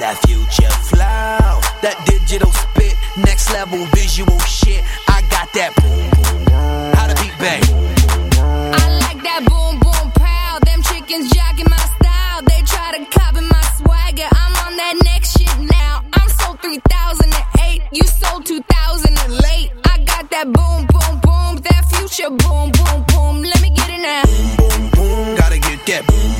that future flow, that digital spit, next level visual shit. I got that boom boom boom. How to beat bang. I like that boom boom pow. Them chickens jacking my style. They try to copy my swagger. I'm on that next shit now. I'm sold 3008. You sold 2000 and late. I got that boom boom boom. That future boom boom boom. Let me get it now. Boom boom, boom. gotta get that. Boom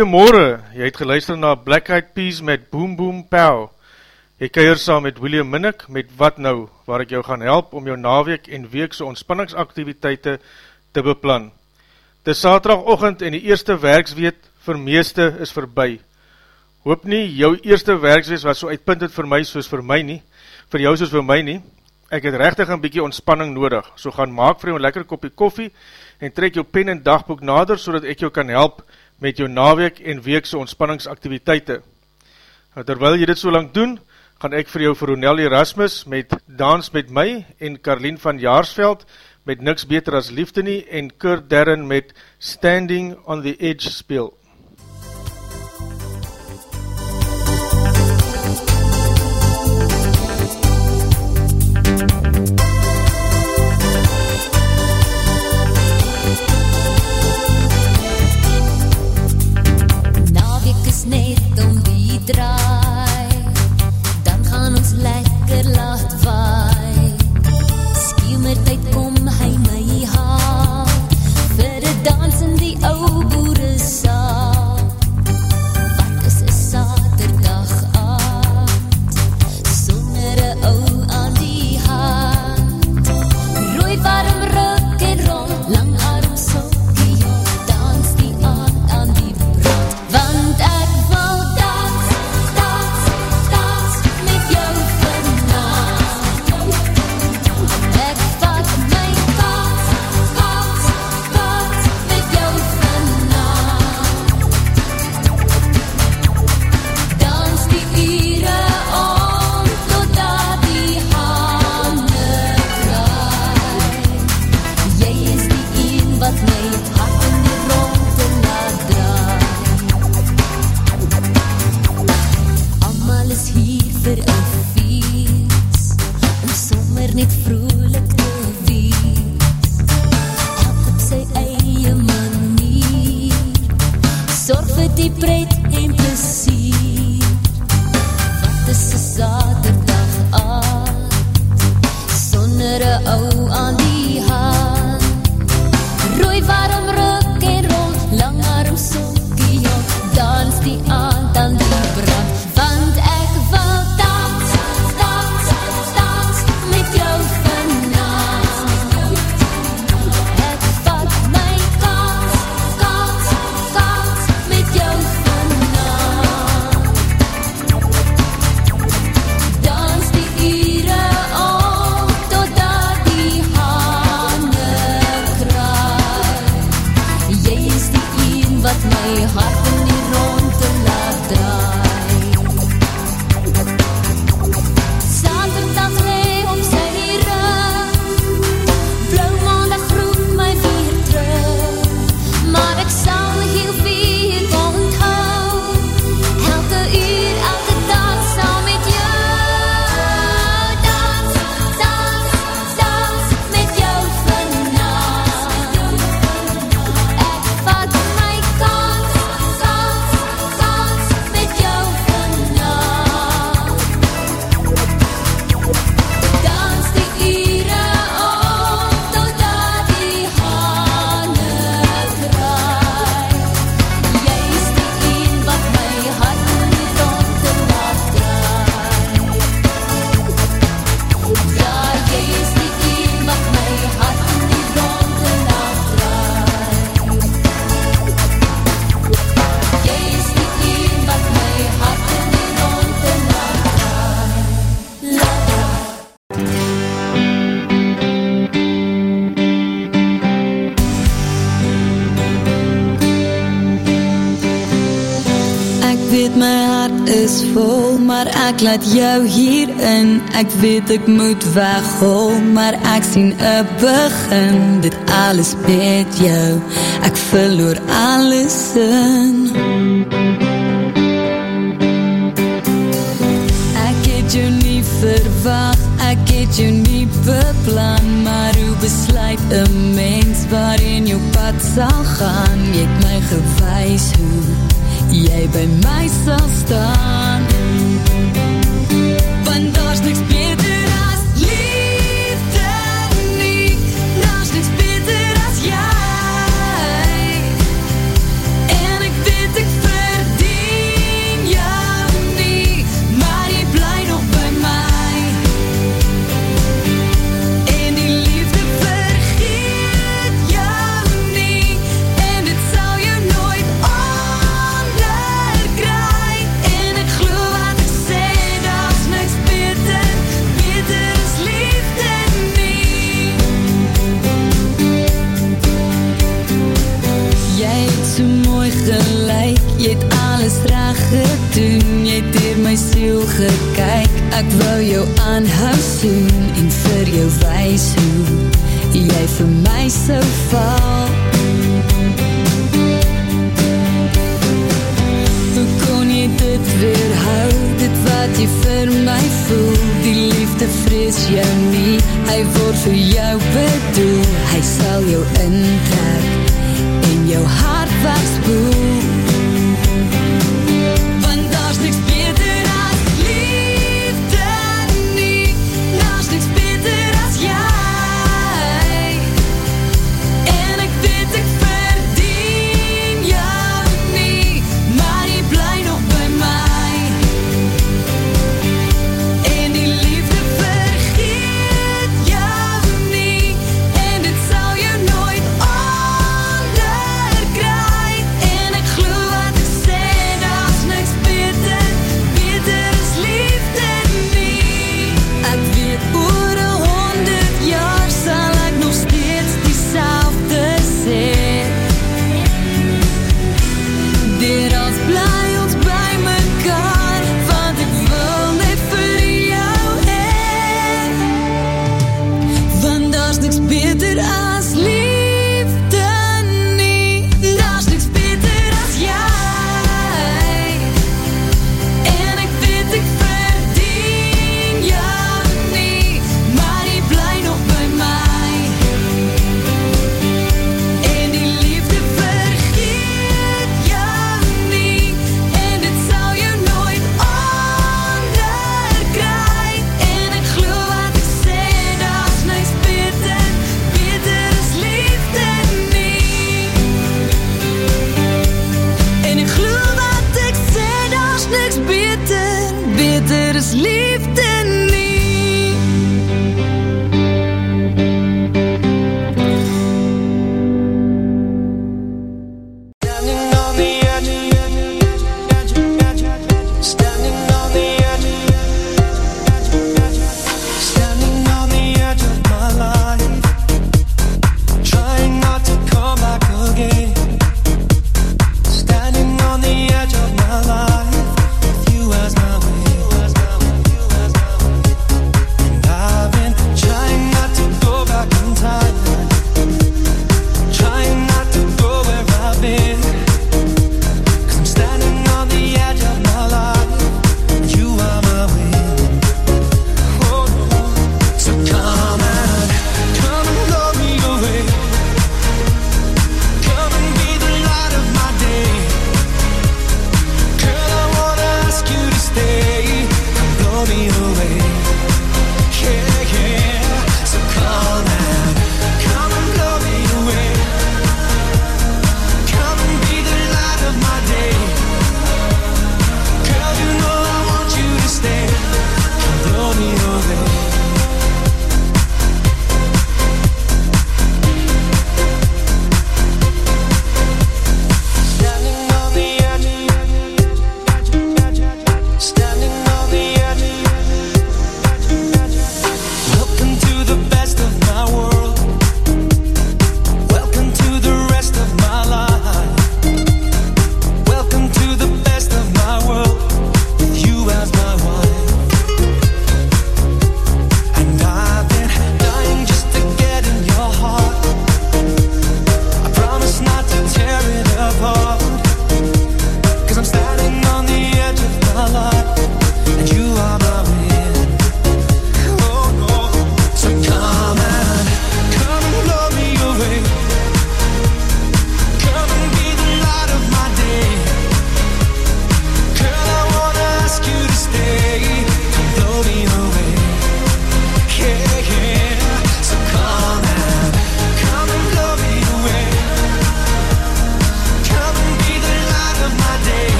Goeiemorgen, jy het geluister na Black Eyed Peas met Boom Boom Pow. Jy keir saam met William Minnick met Wat Nou, waar ek jou gaan help om jou naweek en weekse ontspanningsaktiviteite te beplan. Het is saterdagochtend en die eerste werksweet vir meeste is verby. Hoop nie, jou eerste werksweet was so uitpuntend vir my soos vir my nie, vir jou soos vir my nie. Ek het rechtig een bykie ontspanning nodig, so gaan maak vir jou een lekker kopie koffie en trek jou pen en dagboek nader, so ek jou kan help met jou naweek en weekse ontspanningsaktiviteite. Nou, terwyl jy dit so lang doen, gaan ek vir jou vir Ronel Erasmus met Dans met my en Carlien van Jaarsveld met Niks Beter as Liefde nie en Kurt Darren met Standing on the Edge speel. утра. Ek laat jou hier in. Ek weet ek moet weghol Maar ek sien een begin. Dit alles met jou. Ek verloor alles in. Ek het jou nie verwacht Ek het jou nie beplan Maar hoe besluit een mens Waarin jou pad sal gaan? Jy het my gewys hoe Jy by my sal staan. you aan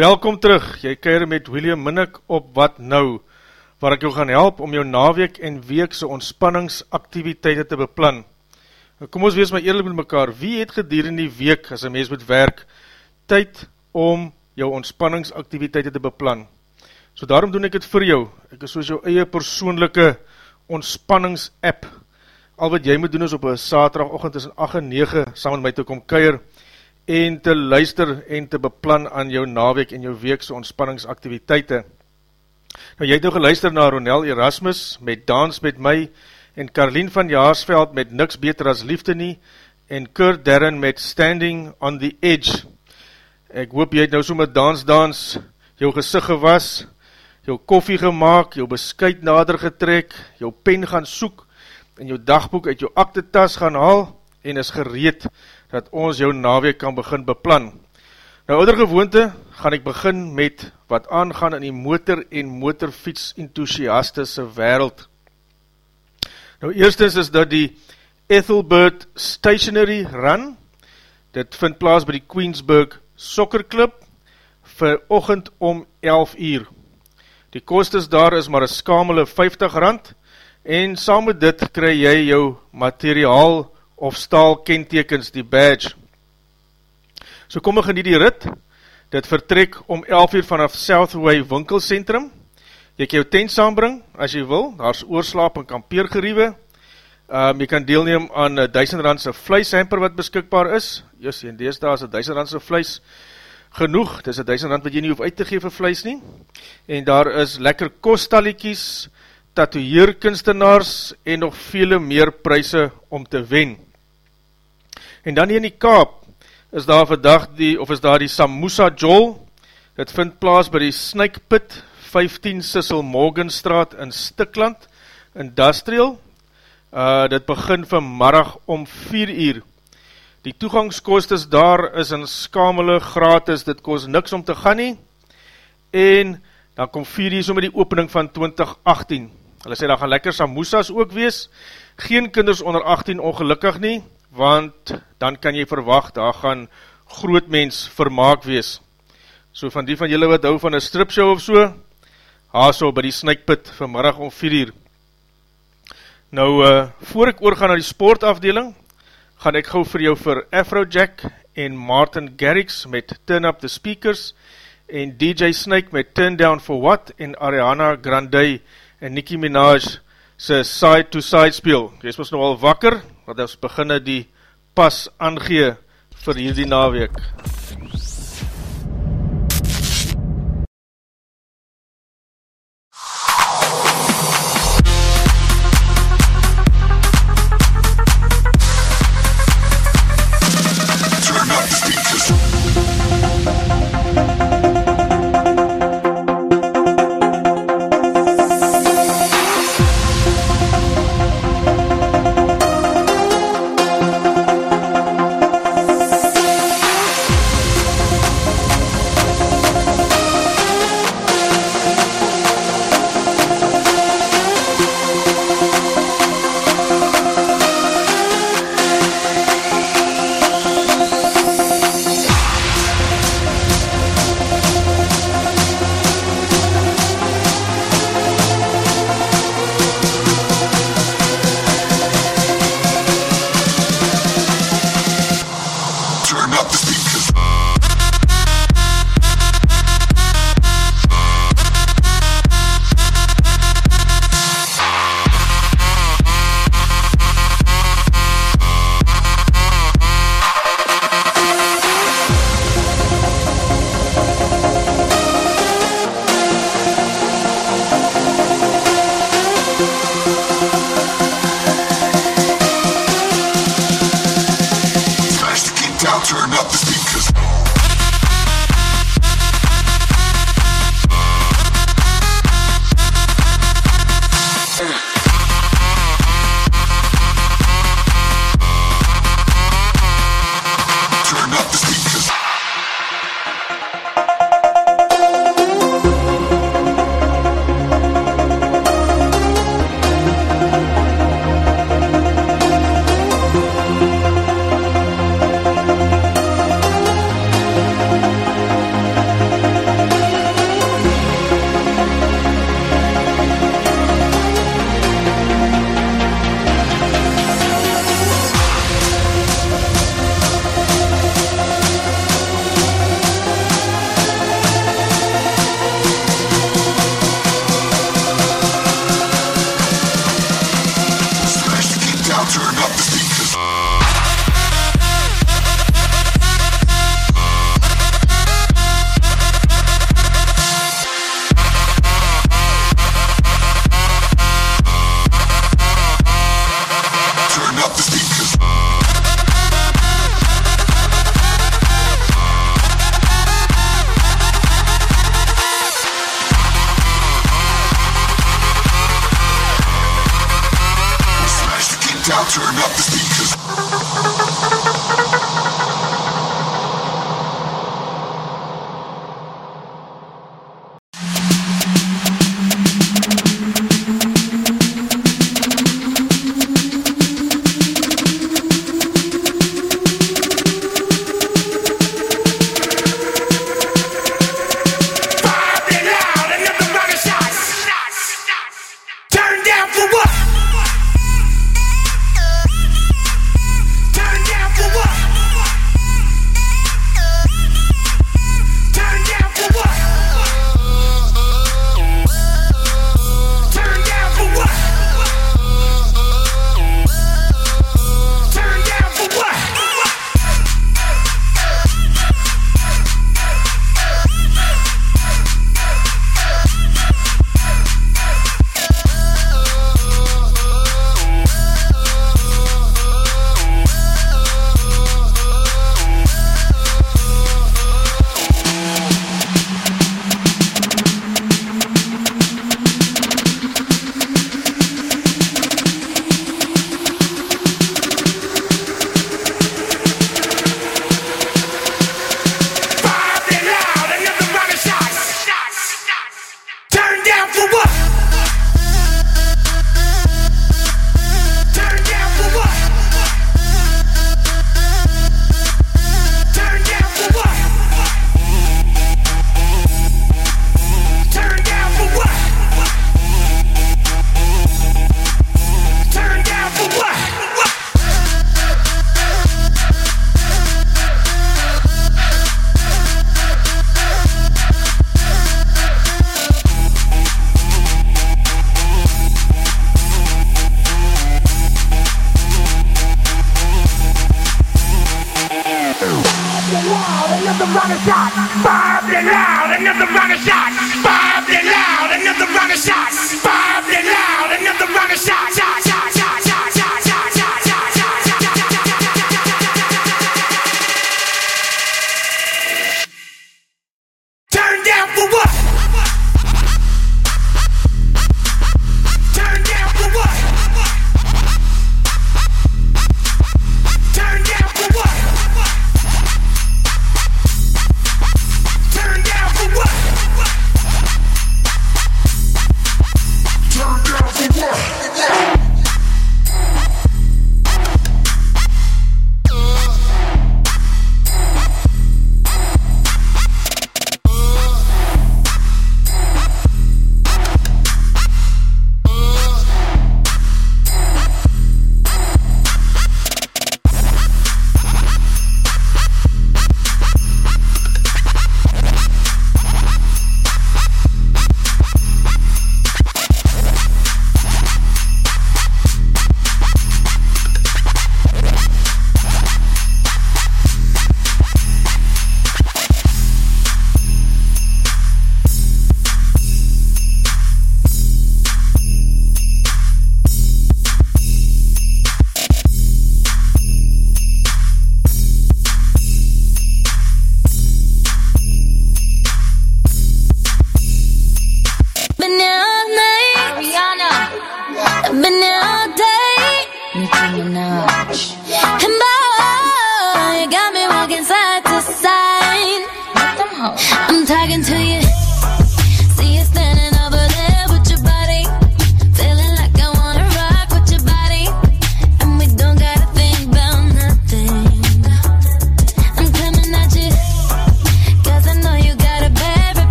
Welkom terug, jy keir met William Minnick op Wat Nou, waar ek jou gaan help om jou naweek en weekse ontspanningsaktiviteite te beplan. Nou, Kom ons wees maar eerlijk met mekaar, wie het gedurende die week, as een mens moet werk, tyd om jou ontspanningsaktiviteite te beplan? So daarom doen ek het vir jou, ek is soos jou eie persoonlijke ontspannings-app. Al wat jy moet doen is op een saterdagochtend tussen 8 en 9 saam met my te kom keir, en te luister en te beplan aan jou naweek en jou weekse ontspanningsaktiviteite. Nou jy het nou geluister na Ronel Erasmus met Dans met my en Carlien van Jaarsveld met Niks Beter as Liefde Nie en Kurt Darren met Standing on the Edge. Ek hoop jy het nou so met Dans Dans jou gezicht gewas, jou koffie gemaakt, jou beskuit nader getrek, jou pen gaan soek en jou dagboek uit jou aktetas gaan haal en is gereed dat ons jou naweek kan begin beplan. Nou ouder gewoonte gaan ek begin met wat aangaan in die motor en motorfiets enthousiastische wereld. Nou eerstens is dat die Ethelbert Stationary Run, dit vind plaas by die Queensburg Soccer Club, vir ochend om 11 uur. Die kostes daar is maar een skamele 50 rand, en saam met dit kry jy jou materiaal of staal kentekens, die badge. So kom ek in die rit, dit vertrek om 11 uur vanaf Southway winkelcentrum, jy kan jou tent saambring, as jy wil, daar is oorslaap en kampeergeriewe, um, jy kan deelneem aan 1000 randse vleishamper wat beskikbaar is, just en dees daar is 1000 randse vleis genoeg, dit is 1000 rand wat jy nie hoef uit te geef vir vleis nie, en daar is lekker kostaliekies, tatoeëerkunstenaars en nog vele meer pryse om te wen. En dan hier in die Kaap is daar vandag die, of is daar die Samusa Jol, het vind plaas by die Snake Pit, 15 Sissel Morgenstraat in Stikland, Industrial. Uh, dit begin vanmiddag om 4 uur. Die toegangskostes daar is in skamele gratis, dit kost niks om te gaan nie, en dan kom 4 uur so met die opening van 2018. Hulle sê, daar gaan lekker samosas ook wees, geen kinders onder 18 ongelukkig nie, want dan kan jy verwacht, daar gaan groot mens vermaak wees. So van die van julle wat hou van een stripshow of so, haas so by die snijkpit vanmiddag om 4 uur. Nou, uh, voor ek oorga na die sportafdeling, gaan ek gauw vir jou vir Afrojack en Martin Garrix met Turn Up The Speakers en DJ Snake met Turn Down For What en Ariana Grande en Nicki Minaj sy side to side speel. Jy is ons nou al wakker, wat ons beginne die pas aangee vir hierdie naweek.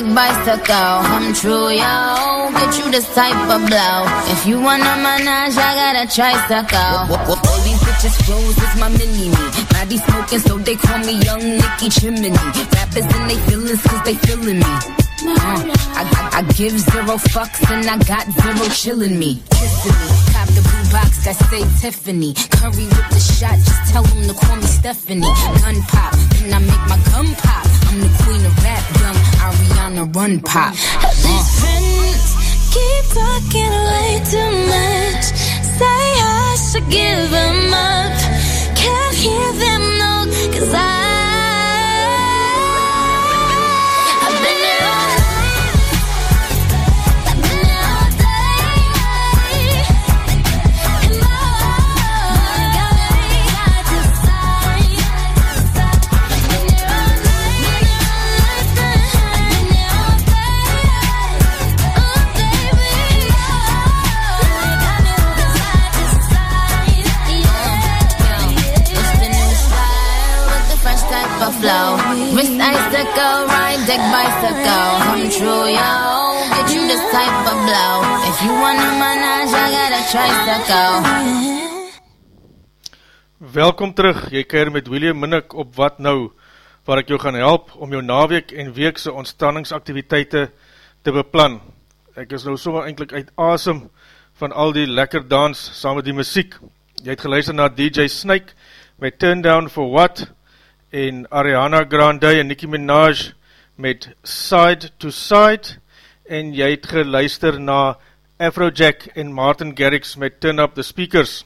Deck bicycle. Come true, yo. Get you this type of blow. If you wanna manage, I got a tricycle. All these bitches flows is my mini me. Body smoking, so they call me Young Nicky Chimney. Rappers and they feelings, cause they feeling me. Uh, I, I, I give zero fucks and I got zero chillin' me. Kissing me. Cop the blue box that say Tiffany. Curry with the shot, just tell them to call me Stephanie. Gun pop, then I make my gun pop. I'm the queen of rap, young Ariana Run Pop. These friends keep talking way too much. Say I should give them up. Can't hear them no, cause I. deck bicycle. Come true, yo. Get you this type of blow. If you wanna manage, I got a tricycle. Welkom terug, jy keir met William Minnick op Wat Nou, waar ek jou gaan help om jou naweek en weekse ontstanningsaktiviteite te beplan. Ek is nou sommer eindelijk uit asem van al die lekker dans saam met die muziek. Jy het geluister na DJ Snake met Turn Down For What en Ariana Grande en Nicki Minaj met Side to Side en jy het geluister na Afrojack en Martin Garrix met Turn Up The Speakers.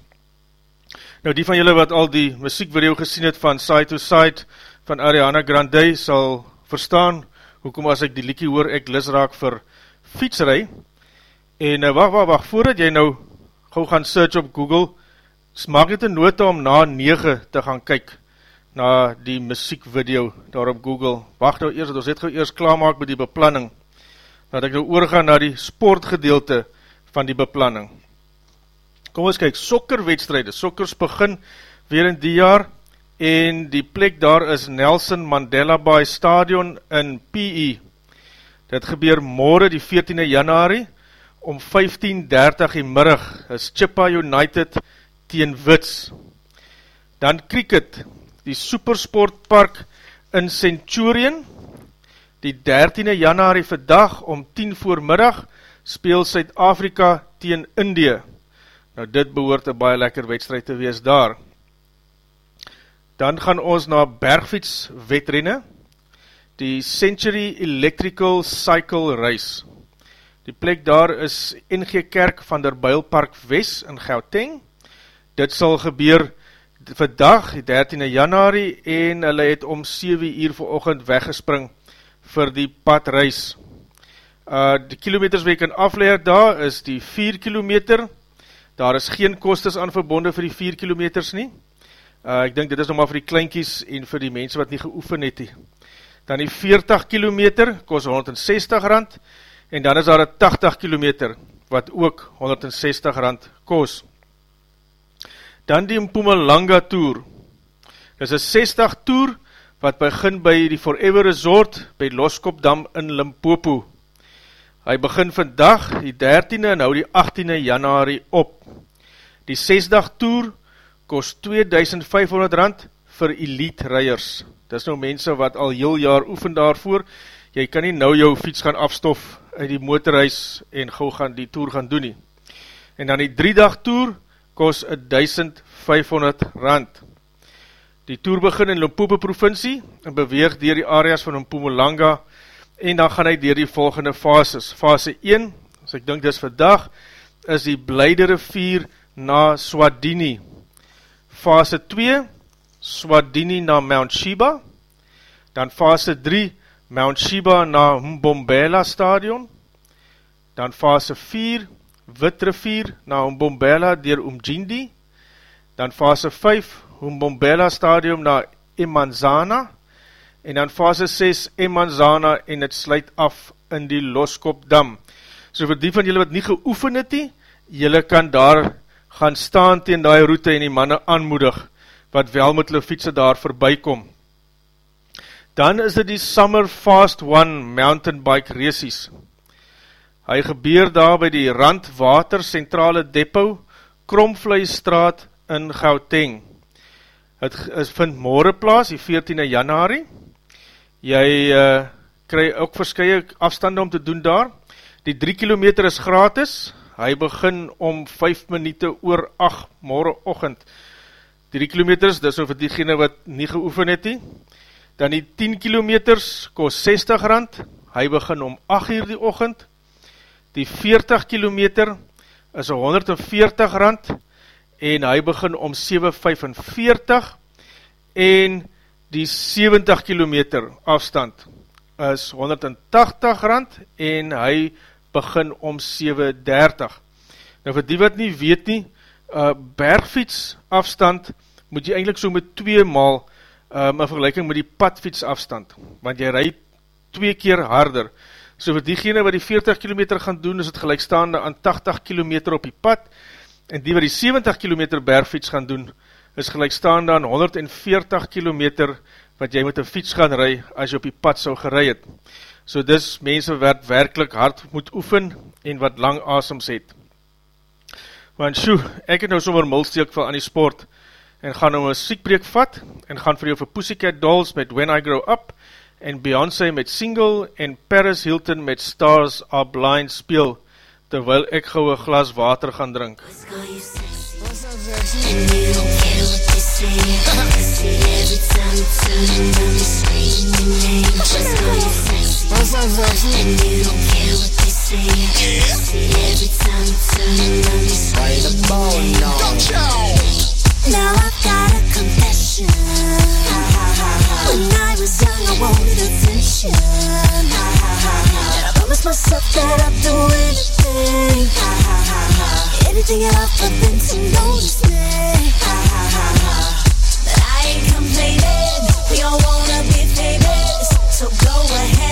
Nou die van julle wat al die muziekvideo gesien het van Side to Side van Ariana Grande sal verstaan hoekom as ek die liekie hoor ek lis raak vir fietsrij en uh, wacht, wacht, wacht, voordat jy nou gauw gaan search op Google maak dit een nota om na 9 te gaan kyk na die muziekvideo daar op Google. Wacht nou eers, dat ons het gauw eers klaarmaak met die beplanning. Dat ek nou oorgaan na die sportgedeelte van die beplanning. Kom ons kyk, sokkerwedstrijde, sokkers begin weer in die jaar, en die plek daar is Nelson Mandela Bay Stadion in PE. Dit gebeur morgen die 14e januari, om 15.30 die middag, is Chippa United teen Wits. Dan cricket, die Supersportpark in Centurion, die 13e januari vandag, om 10 voor middag, speel Suid-Afrika teen Indië. Nou dit behoort een baie lekker wedstrijd te wees daar. Dan gaan ons na bergfiets wetrenne, die Century Electrical Cycle Race. Die plek daar is NG Kerk van der Builpark West in Gauteng. Dit sal gebeur vandag, die 13e januari, en hulle het om 7 uur vir ochend weggespring vir die padreis. Uh, die kilometers wat jy kan afleer daar is die 4 kilometer, daar is geen kostes aan verbonde vir die 4 kilometers nie, uh, ek dink dit is nog maar vir die kleinkies en vir die mense wat nie geoefen het nie. Dan die 40 kilometer kost 160 rand, en dan is daar een 80 kilometer wat ook 160 rand kost dan die Mpumalanga Tour. Dit is een 60 toer wat begin by die Forever Resort by Loskopdam in Limpopo. Hy begin vandag die 13e en hou die 18e januari op. Die 6-dag toer kost 2500 rand vir elite rijers. Dis nou mense wat al heel jaar oefen daarvoor, jy kan nie nou jou fiets gaan afstof uit die motorhuis en gauw gaan die toer gaan doen nie. En dan die 3-dag toer, 2500 kos 1500 rand. Die toer begin in Limpopo provincie en beweeg dier die areas van Mpumalanga en dan gaan hy dier die volgende fases. Fase 1, as ek dink dis vandag, is die Blijde rivier na Swadini. Fase 2, Swadini na Mount Sheba. Dan fase 3, Mount Sheba na Mbombela stadion. Dan fase 4, Wit rivier na Mbombela dier Umjindi. Dan fase 5, Mbombela stadion na Imanzana. En dan fase 6, Imanzana en het sluit af in die Loskop dam. So vir die van julle wat nie geoefen het nie, julle kan daar gaan staan teen die route en die manne aanmoedig, wat wel met hulle fietsen daar voorbij kom. Dan is dit die Summer Fast One Mountain Bike Races. Hy gebeur daar by die Randwater Centrale Depot, Kromvleistraat in Gauteng. Het is, vind morgen plaas, die 14e januari. Jy uh, kry ook verskye afstande om te doen daar. Die 3 kilometer is gratis. Hy begin om 5 minute oor 8 morgen ochend. 3 kilometers, dis over diegene wat nie geoefen het nie. Dan die 10 kilometers kost 60 rand. Hy begin om 8 uur die ochend. Die 40 kilometer is 140 rand en hy begin om 7.45 en die 70 kilometer afstand is 180 rand en hy begin om 7.30. Nou vir die wat nie weet nie, uh, bergfiets afstand moet jy eindelijk so met 2 maal um, in vergelijking met die padfiets afstand, want jy rijd 2 keer harder, So vir diegene wat die 40 km gaan doen, is het gelijkstaande aan 80 km op die pad, en die wat die 70 km bergfiets gaan doen, is gelijkstaande aan 140 km wat jy met een fiets gaan ry, as jy op die pad sal gerei het. So dis mense wat werkelijk hard moet oefen, en wat lang asems het. Want sjoe, ek het nou sommer mulsteek van aan die sport, en gaan nou een siekbreek vat, en gaan vir jou vir Pussycat Dolls met When I Grow Up, en Beyoncé met Single en Paris Hilton met Stars Are Blind speel, terwyl ek gauw een glas water gaan drink. Now I've got a confession. When I was young, I wanted attention. And I promised myself that I'd do anything. Anything at all for them to notice me. But I ain't complaining. We all wanna be famous. So go ahead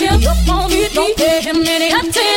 him, on me, don't pay him any attention.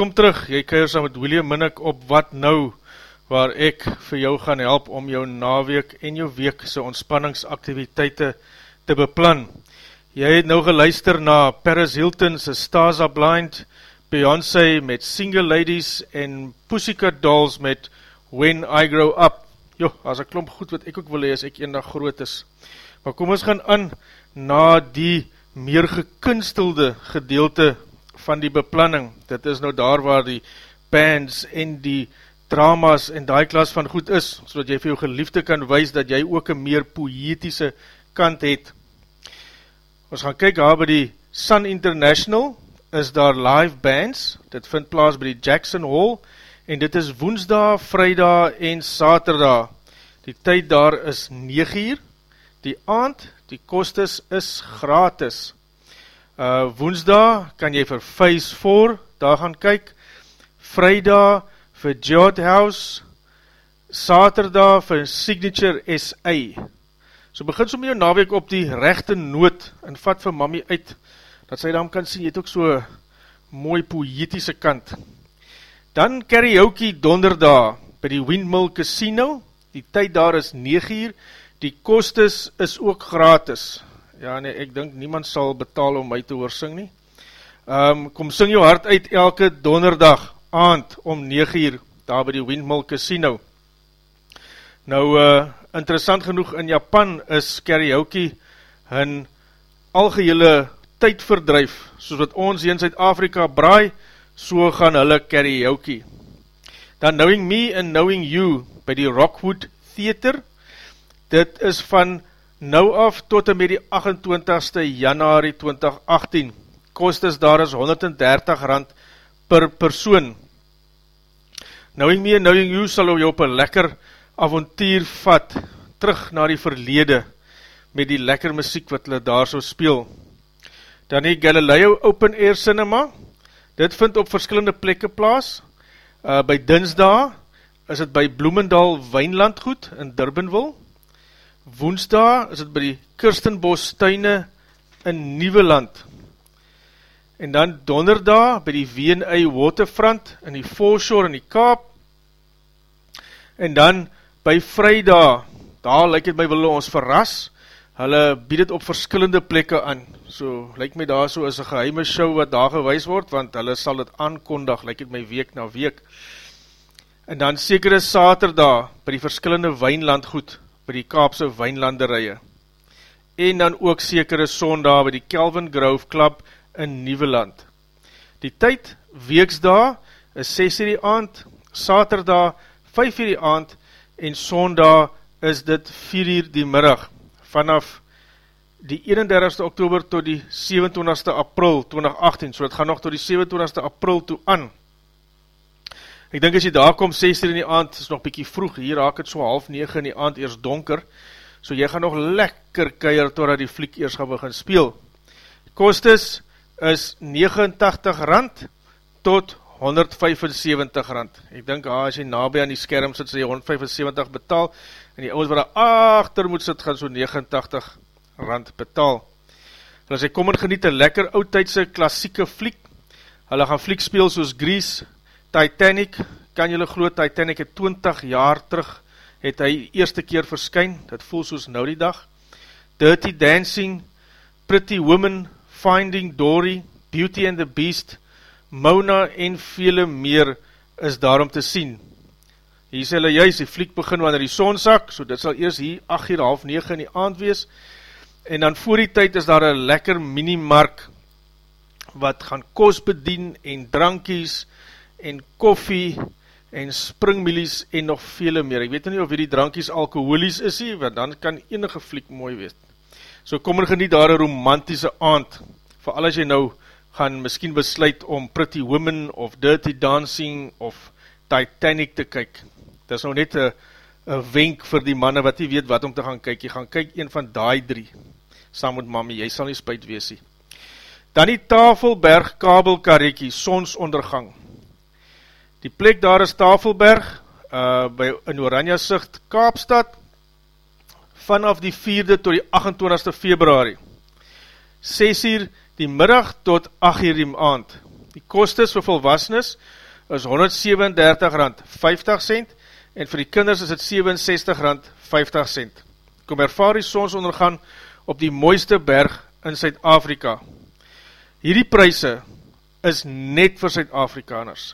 Welkom terug, jy keir saam met William Minnick op Wat Nou, waar ek vir jou gaan help om jou naweek en jou weekse ontspanningsaktiviteite te beplan. Jy het nou geluister na Paris Hilton's Stars Are Blind, Beyoncé met Single Ladies en Pussycat Dolls met When I Grow Up. Jo, as ek klomp goed wat ek ook wil hee as ek eendag groot is. Maar kom ons gaan aan na die meer gekunstelde gedeelte van die beplanning. Dit is nou daar waar die bands en die dramas en die klas van goed is, so jy vir jou geliefde kan wees dat jy ook een meer poëtische kant het. Ons gaan kyk daar by die Sun International, is daar live bands, dit vind plaas by die Jackson Hall, en dit is woensdag, vrijdag en saterdag. Die tyd daar is 9 uur, die aand, die kostes is gratis. Uh, woensdag kan jy vir Phase 4 daar gaan kyk, vrijdag vir Jod House, saterdag vir Signature SA. So begin so met jou naweek op die rechte noot en vat vir mami uit, dat sy dan kan sien, jy het ook so mooi poëtische kant. Dan karaoke donderdag by die Windmill Casino, die tyd daar is 9 uur, die kostes is ook gratis, Ja nee, ek dink niemand sal betaal om my te hoor sing nie. Um, kom sing jou hart uit elke donderdag aand om 9 uur daar by die Windmill Casino. Nou, uh, interessant genoeg in Japan is karaoke hun algehele tydverdrijf, soos wat ons in Zuid-Afrika braai, so gaan hulle karaoke. Dan Knowing Me and Knowing You by die Rockwood Theater, dit is van nou af tot en met die 28ste januari 2018, kostes daar is 130 rand per persoon. Knowing me and knowing you sal jou op een lekker avontuur vat, terug na die verlede, met die lekker muziek wat hulle daar so speel. Dan die Galileo Open Air Cinema, dit vind op verskillende plekke plaas, uh, by Dinsdag is het by Bloemendal Wijnlandgoed in Durbanville, woensdag is het by die Kirstenbos tuine in Nieuweland. En dan donderdag by die W&A Waterfront in die Foreshore in die Kaap. En dan by vrijdag, daar lyk het my wil ons verras, hulle bied het op verskillende plekke aan. So lyk my daar so is een geheime show wat daar gewys word, want hulle sal het aankondig, lyk het my week na week. En dan sekere saterdag by die verskillende wijnlandgoed by die Kaapse wijnlanderije, en dan ook sekere sondag by die Kelvin Grove Club in Nieuweland. Die tyd, weeksdag, is 6 uur die aand, saterdag, 5 uur die aand, en sondag is dit 4 uur die middag, vanaf die 31ste oktober tot die 27ste april 2018, so het gaan nog tot die 27ste april toe aan, Ek dink as jy daar kom 6 uur in die aand, is nog bykie vroeg, hier raak het so half 9 in die aand eers donker, so jy gaan nog lekker keier totdat die fliek eers gaan begin speel. Kostes is 89 rand tot 175 rand. Ek dink, ah, as jy nabij aan die skerm sit, sal jy 175 betaal, en die ouwens wat daar achter moet sit, gaan so 89 rand betaal. En as jy kom en geniet een lekker oudtijdse klassieke fliek, hulle gaan fliek speel soos Grease, Titanic, kan julle geloof, Titanic het 20 jaar terug, het hy eerste keer verskyn, dit voel soos nou die dag, Dirty Dancing, Pretty Woman, Finding Dory, Beauty and the Beast, Mona en vele meer is daarom te sien. Hier sê hulle juist, die fliek begin wanneer die son sak, so dit sal eers hier 8 uur half 9 in die aand wees, en dan voor die tyd is daar een lekker minimark, wat gaan kos bedien en drankies, en koffie en springmilies en nog vele meer. Ek weet nie of die drankies alkoholies is nie, want dan kan enige fliek mooi wees. So kom er geniet daar een romantische aand, vir al as jy nou gaan miskien besluit om Pretty Women of Dirty Dancing of Titanic te kyk. Dit is nou net een wenk vir die manne wat nie weet wat om te gaan kyk. Jy gaan kyk een van die drie, saam met mami, jy sal nie spuit wees nie. Dan die Tafelberg kabelkarrekie, sonsondergang. Die plek daar is Tafelberg, uh, by, in Oranje Sicht, Kaapstad, vanaf die 4de tot die 28ste februari. 6 uur die middag tot 8 uur die maand. Die kostes vir volwassenes is 137 rand 50 cent en vir die kinders is het 67 rand 50 cent. Kom ervaar die sonsondergang op die mooiste berg in Suid-Afrika. Hierdie pryse is net vir Suid-Afrikaners.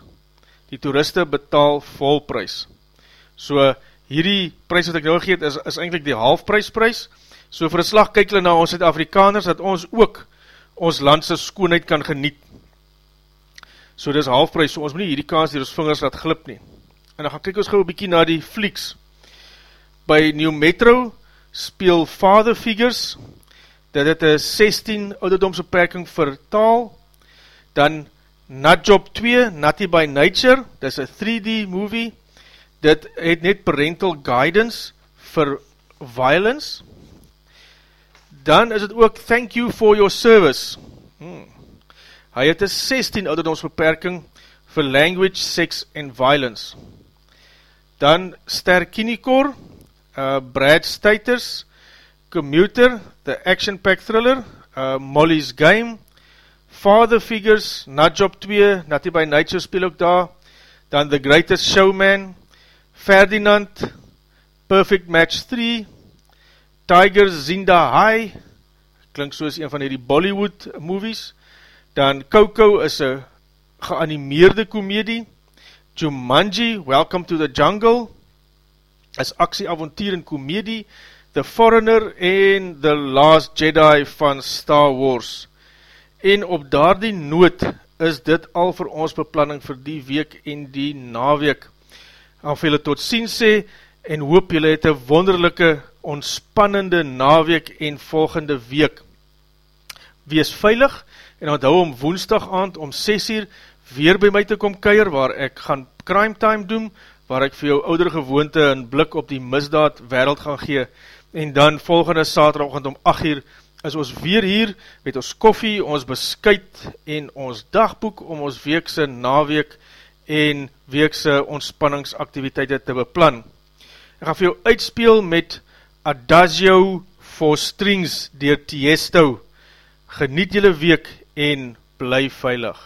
Die toeriste betaal volprys. So hierdie prijs wat ek nou geet is, is eindelijk die halfprysprijs. So vir een slag kyk hulle na ons Suid-Afrikaners dat ons ook ons landse skoonheid kan geniet. So dit is halfprys, so ons moet nie hierdie kans die ons vingers laat glip nie. En dan gaan kyk ons gauw een bykie na die flieks. By New Metro speel Father Figures, dat het een 16 ouderdomse perking vir taal, dan Nutjob 2, Nutty by Nature, dit is een 3D movie, dit het net parental guidance vir violence, dan is het ook thank you for your service, hmm. hy het een 16 ouderdomsbeperking vir language, sex and violence, dan Ster Kinikor, uh, Brad Staters, Commuter, The Action Pack Thriller, uh, Molly's Game, Father Figures, Nutjob 2, Natty by Nature speel ook daar, dan The Greatest Showman, Ferdinand, Perfect Match 3, Tiger Zinda High, klink soos een van die Bollywood movies, dan Coco is een geanimeerde komedie, Jumanji, Welcome to the Jungle, is actie, avontuur en komedie, The Foreigner en The Last Jedi van Star Wars. En op daardie noot is dit al vir ons beplanning vir die week en die naweek. Af julle tot sien sê en hoop julle het een wonderlijke, ontspannende naweek en volgende week. Wees veilig en onthou om woensdag aand om 6 uur weer by my te kom keir waar ek gaan crime time doen, waar ek vir jou ouder gewoonte een blik op die misdaad wereld gaan gee en dan volgende saterdagochtend om 8 uur is ons weer hier met ons koffie, ons beskuit en ons dagboek om ons weekse naweek en weekse ontspanningsaktiviteite te beplan. Ek gaan vir jou uitspeel met Adagio for Strings dier Tiesto. Geniet julle week en bly veilig.